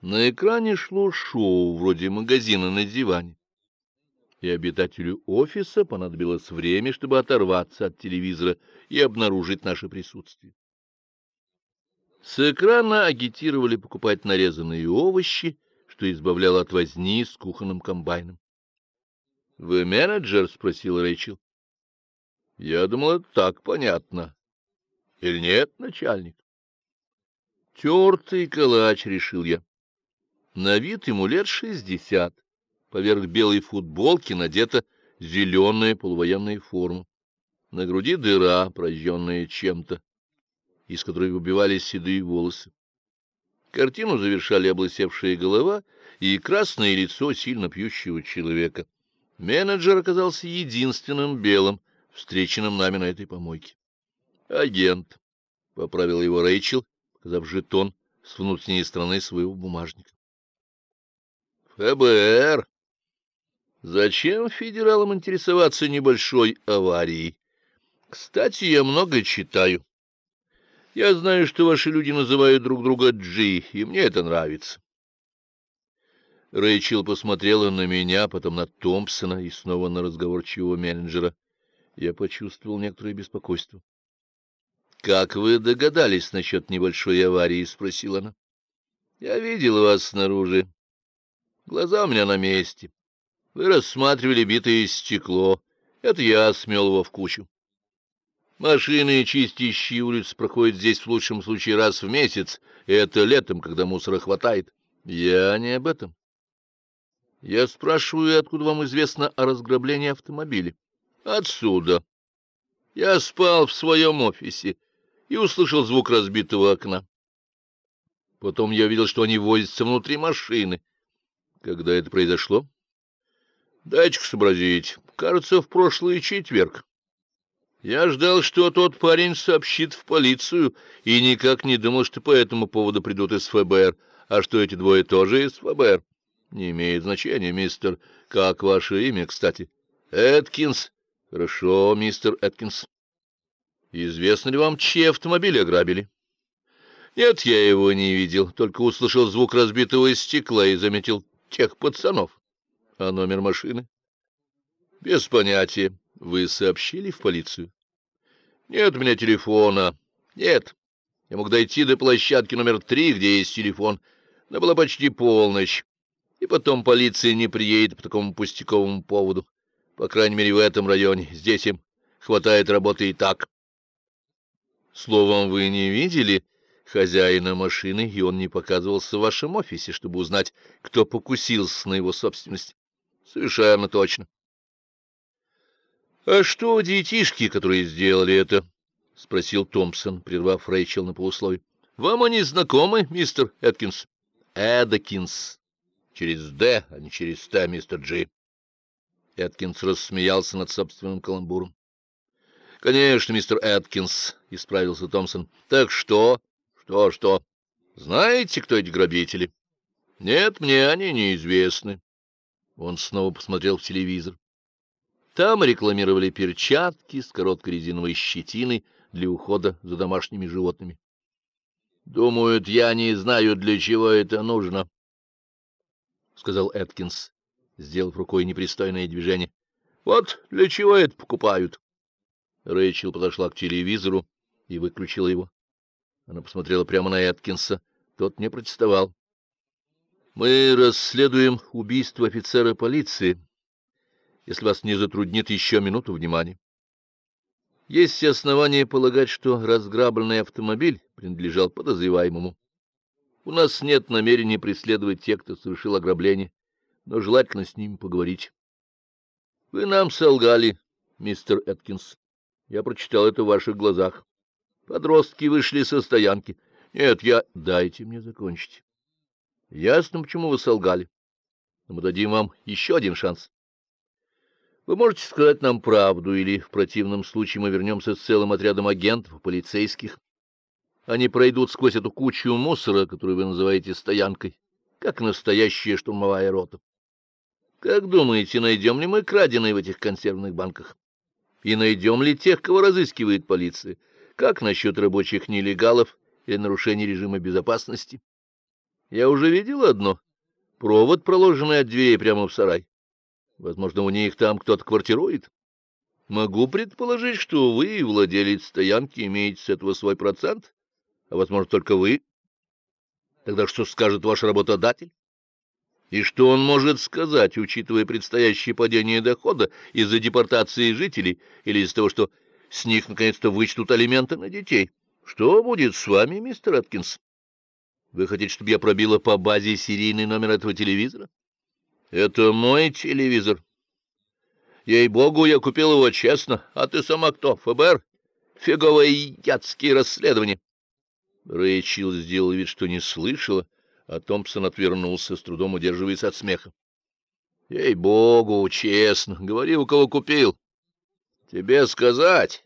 На экране шло шоу, вроде магазина на диване. И обитателю офиса понадобилось время, чтобы оторваться от телевизора и обнаружить наше присутствие. С экрана агитировали покупать нарезанные овощи, что избавляло от возни с кухонным комбайном. — Вы менеджер? — спросил Рэйчел. — Я думал, это так понятно. — Или нет, начальник? — Тертый калач, — решил я. На вид ему лет шестьдесят. Поверх белой футболки надета зеленая полувоенная форма. На груди дыра, прожженная чем-то, из которой выбивались седые волосы. Картину завершали облысевшая голова и красное лицо сильно пьющего человека. Менеджер оказался единственным белым, встреченным нами на этой помойке. «Агент», — поправил его Рэйчел, показав жетон с внутренней стороны своего бумажника. ФБР. Зачем федералам интересоваться небольшой аварией? Кстати, я много читаю. Я знаю, что ваши люди называют друг друга Джи, и мне это нравится. Рэйчел посмотрела на меня, потом на Томпсона и снова на разговорчивого менеджера. Я почувствовал некоторое беспокойство. — Как вы догадались насчет небольшой аварии? — спросила она. — Я видел вас снаружи. Глаза у меня на месте. Вы рассматривали битое стекло. Это я смел его в кучу. Машины, чистящие улиц, проходят здесь в лучшем случае раз в месяц, и это летом, когда мусора хватает. Я не об этом. Я спрашиваю, откуда вам известно о разграблении автомобиля? Отсюда. Я спал в своем офисе и услышал звук разбитого окна. Потом я видел, что они возятся внутри машины. Когда это произошло? Дайте-ка сообразить. Кажется, в прошлый четверг. Я ждал, что тот парень сообщит в полицию, и никак не думал, что по этому поводу придут из ФБР. А что эти двое тоже из ФБР? Не имеет значения, мистер. Как ваше имя, кстати? Эткинс. Хорошо, мистер Эткинс. Известно ли вам, чьи автомобили ограбили? Нет, я его не видел, только услышал звук разбитого стекла и заметил тех пацанов. А номер машины? Без понятия. Вы сообщили в полицию? Нет у меня телефона. Нет. Я мог дойти до площадки номер три, где есть телефон, но была почти полночь. И потом полиция не приедет по такому пустяковому поводу. По крайней мере, в этом районе. Здесь им хватает работы и так. Словом, вы не видели хозяина машины, и он не показывался в вашем офисе, чтобы узнать, кто покусился на его собственность. Совершенно точно. — А что детишки, которые сделали это? — спросил Томпсон, прервав Рэйчел на полусловие. — Вам они знакомы, мистер Эткинс? — Эдакинс. Через «Д», а не через «Т», мистер Джи. Эткинс рассмеялся над собственным каламбуром. — Конечно, мистер Эткинс, — исправился Томпсон. — Так что? Что, что? Знаете, кто эти грабители? Нет, мне они неизвестны. Он снова посмотрел в телевизор. Там рекламировали перчатки с короткой резиновой щетиной для ухода за домашними животными. Думают, я не знаю, для чего это нужно, — сказал Эткинс, сделав рукой непристойное движение. — Вот для чего это покупают. Рэйчел подошла к телевизору и выключила его. Она посмотрела прямо на Эткинса. Тот не протестовал. — Мы расследуем убийство офицера полиции, если вас не затруднит еще минуту внимания. Есть основания полагать, что разграбленный автомобиль принадлежал подозреваемому. У нас нет намерения преследовать тех, кто совершил ограбление, но желательно с ними поговорить. Вы нам солгали, мистер Эткинс. Я прочитал это в ваших глазах. Подростки вышли со стоянки. Нет, я... Дайте мне закончить. Ясно, почему вы солгали. Мы дадим вам еще один шанс. Вы можете сказать нам правду, или в противном случае мы вернемся с целым отрядом агентов, полицейских. Они пройдут сквозь эту кучу мусора, которую вы называете стоянкой, как настоящая штурмовая рота. Как думаете, найдем ли мы краденые в этих консервных банках? И найдем ли тех, кого разыскивает полиция? Как насчет рабочих нелегалов или нарушений режима безопасности? Я уже видел одно. Провод, проложенный от дверей прямо в сарай. Возможно, у них там кто-то квартирует. Могу предположить, что вы, владелец стоянки, имеете с этого свой процент, а, возможно, только вы. Тогда что скажет ваш работодатель? И что он может сказать, учитывая предстоящее падение дохода из-за депортации жителей или из-за того, что с них наконец-то вычтут алименты на детей? Что будет с вами, мистер Аткинс? Вы хотите, чтобы я пробила по базе серийный номер этого телевизора? Это мой телевизор. Ей-богу, я купил его честно. А ты сама кто? ФБР? Фиговые ядские расследования. Рэйчел сделал вид, что не слышала, а Томпсон отвернулся, с трудом удерживаясь от смеха. — Ей-богу, честно, говори, у кого купил. — Тебе сказать?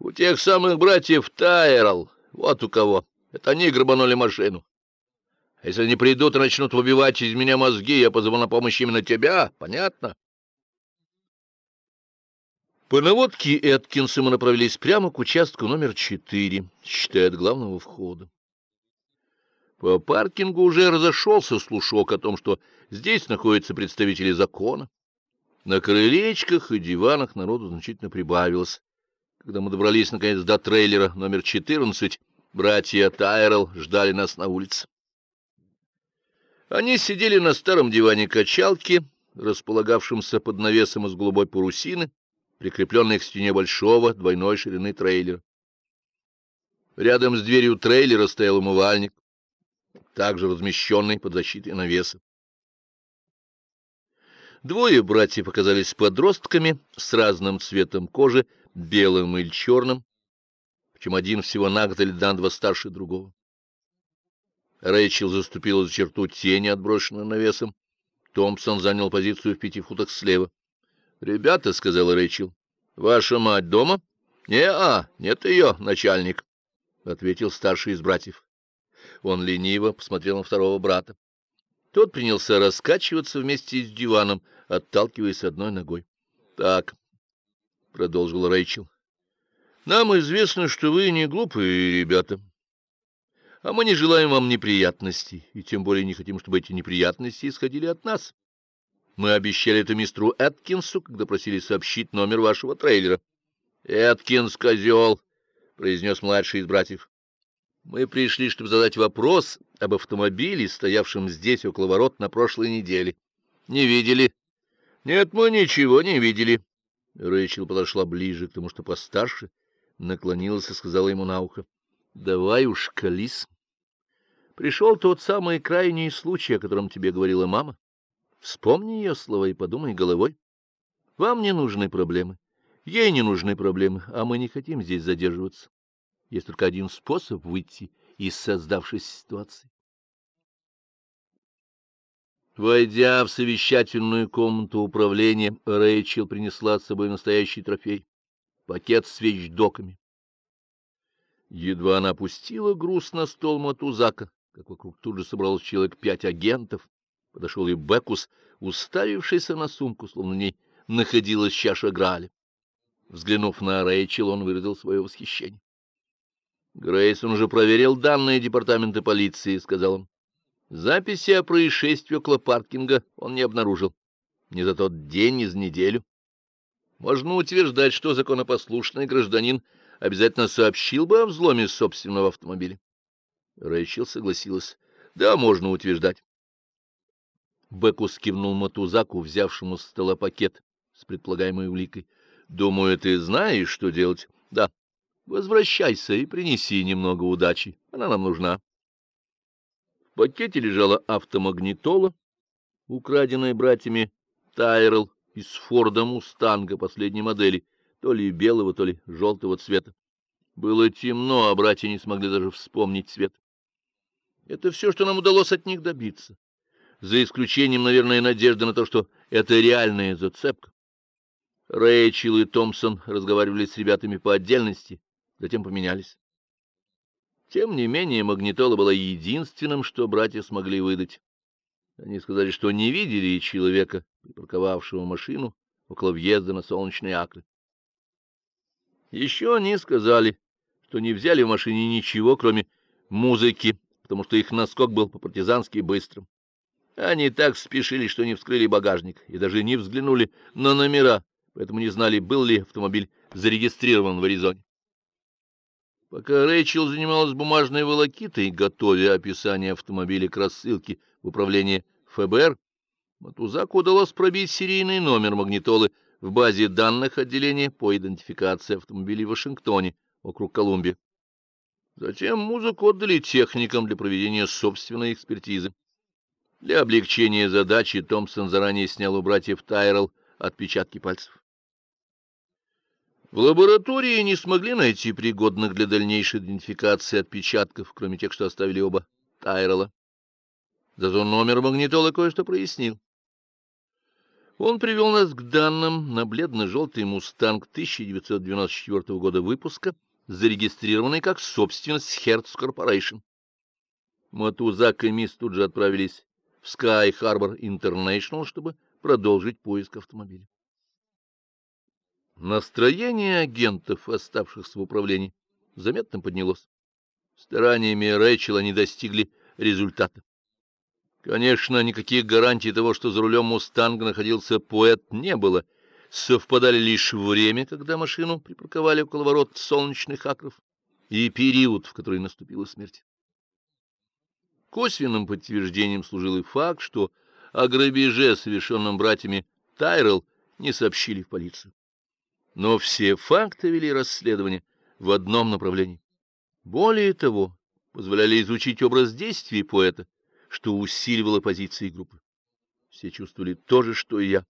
У тех самых братьев Тайрл, вот у кого. Это они грабанули машину. А если они придут и начнут выбивать из меня мозги, я позову на помощь именно тебя, понятно? По наводке Эткинса мы направились прямо к участку номер четыре, считая от главного входа. По паркингу уже разошелся слушок о том, что здесь находятся представители закона. На крылечках и диванах народу значительно прибавилось. Когда мы добрались, наконец, до трейлера номер 14, братья Тайрелл ждали нас на улице. Они сидели на старом диване качалки, располагавшемся под навесом из голубой парусины, прикрепленной к стене большого двойной ширины трейлера. Рядом с дверью трейлера стоял умывальник также размещенный под защитой навеса. Двое братьев оказались подростками с разным цветом кожи, белым или черным, причем один всего на год или на два старше другого. Рэйчел заступила за черту тени, отброшенной навесом. Томпсон занял позицию в пяти футах слева. — Ребята, — сказала Рэйчел, — ваша мать дома? — Не-а, нет ее, начальник, — ответил старший из братьев. Он лениво посмотрел на второго брата. Тот принялся раскачиваться вместе с диваном, отталкиваясь одной ногой. — Так, — продолжил Рэйчел, — нам известно, что вы не глупые ребята. А мы не желаем вам неприятностей, и тем более не хотим, чтобы эти неприятности исходили от нас. Мы обещали это мистеру Эткинсу, когда просили сообщить номер вашего трейлера. — Эткинс, козел! — произнес младший из братьев. Мы пришли, чтобы задать вопрос об автомобиле, стоявшем здесь около ворот на прошлой неделе. Не видели? Нет, мы ничего не видели. Рэйчел подошла ближе к тому, что постарше, наклонилась и сказала ему на ухо. — Давай уж, колись. Пришел тот самый крайний случай, о котором тебе говорила мама. Вспомни ее слова и подумай головой. Вам не нужны проблемы, ей не нужны проблемы, а мы не хотим здесь задерживаться. Есть только один способ выйти из создавшейся ситуации. Войдя в совещательную комнату управления, Рэйчел принесла с собой настоящий трофей — пакет с вещдоками. Едва она опустила груз на стол Матузака, как вокруг тут же собралось человек пять агентов, подошел и Бекус, уставившийся на сумку, словно в ней находилась чаша Граля. Взглянув на Рэйчел, он выразил свое восхищение. Грейсон уже проверил данные департамента полиции, — сказал он. Записи о происшествии около паркинга он не обнаружил. Ни за тот день, ни за неделю. Можно утверждать, что законопослушный гражданин обязательно сообщил бы о взломе собственного автомобиля. Рэйчел согласилась. Да, можно утверждать. Бекус кивнул Матузаку, взявшему с стола пакет с предполагаемой уликой. — Думаю, ты знаешь, что делать? — Да. Возвращайся и принеси немного удачи. Она нам нужна. В пакете лежала автомагнитола, украденная братьями Тайрелл из Форда Мустанга последней модели, то ли белого, то ли желтого цвета. Было темно, а братья не смогли даже вспомнить цвет. Это все, что нам удалось от них добиться. За исключением, наверное, надежды на то, что это реальная зацепка. Рэйчел и Томпсон разговаривали с ребятами по отдельности, затем поменялись. Тем не менее, магнитола была единственным, что братья смогли выдать. Они сказали, что не видели человека, припарковавшего машину около въезда на солнечные акры. Еще они сказали, что не взяли в машине ничего, кроме музыки, потому что их наскок был по-партизански быстрым. Они так спешили, что не вскрыли багажник и даже не взглянули на номера, поэтому не знали, был ли автомобиль зарегистрирован в Аризоне. Пока Рэйчел занималась бумажной волокитой, готовя описание автомобиля к рассылке в управление ФБР, Матузаку удалось пробить серийный номер магнитолы в базе данных отделения по идентификации автомобилей в Вашингтоне, округ Колумбия. Затем музыку отдали техникам для проведения собственной экспертизы. Для облегчения задачи Томпсон заранее снял у братьев Тайрелл отпечатки пальцев. В лаборатории не смогли найти пригодных для дальнейшей идентификации отпечатков, кроме тех, что оставили оба Тайрелла. Зато номер магнитола кое-что прояснил. Он привел нас к данным на бледно-желтый «Мустанг» 1994 года выпуска, зарегистрированный как собственность Hertz Corporation. Матузак и Мисс тут же отправились в Sky Harbor International, чтобы продолжить поиск автомобиля. Настроение агентов, оставшихся в управлении, заметно поднялось. Стараниями Рэйчел они достигли результата. Конечно, никаких гарантий того, что за рулем «Мустанга» находился поэт, не было. Совпадали лишь время, когда машину припарковали около ворот солнечных акров, и период, в который наступила смерть. Косвенным подтверждением служил и факт, что о грабеже, совершенном братьями Тайрелл, не сообщили в полицию. Но все факты вели расследование в одном направлении. Более того, позволяли изучить образ действий поэта, что усиливало позиции группы. Все чувствовали то же, что и я.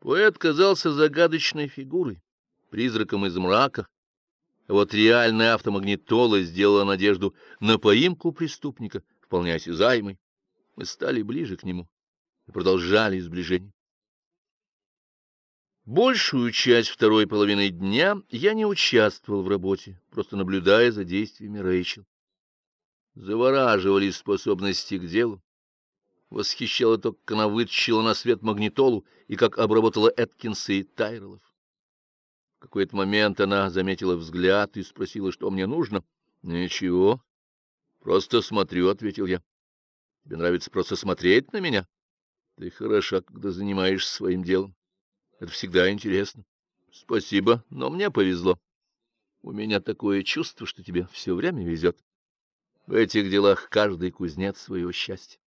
Поэт казался загадочной фигурой, призраком из мрака, а вот реальная автомагнитола сделала надежду на поимку преступника — вполне осязаемый. Мы стали ближе к нему и продолжали сближение. Большую часть второй половины дня я не участвовал в работе, просто наблюдая за действиями Рэйчел. Завораживали способности к делу. Восхищало то, как она вытащила на свет магнитолу и как обработала Эткинса и Тайрелов. В какой-то момент она заметила взгляд и спросила, что мне нужно. — Ничего, Просто смотрю, — ответил я. — Тебе нравится просто смотреть на меня? Ты хороша, когда занимаешься своим делом. Это всегда интересно. Спасибо, но мне повезло. У меня такое чувство, что тебе все время везет. В этих делах каждый кузнец своего счастья.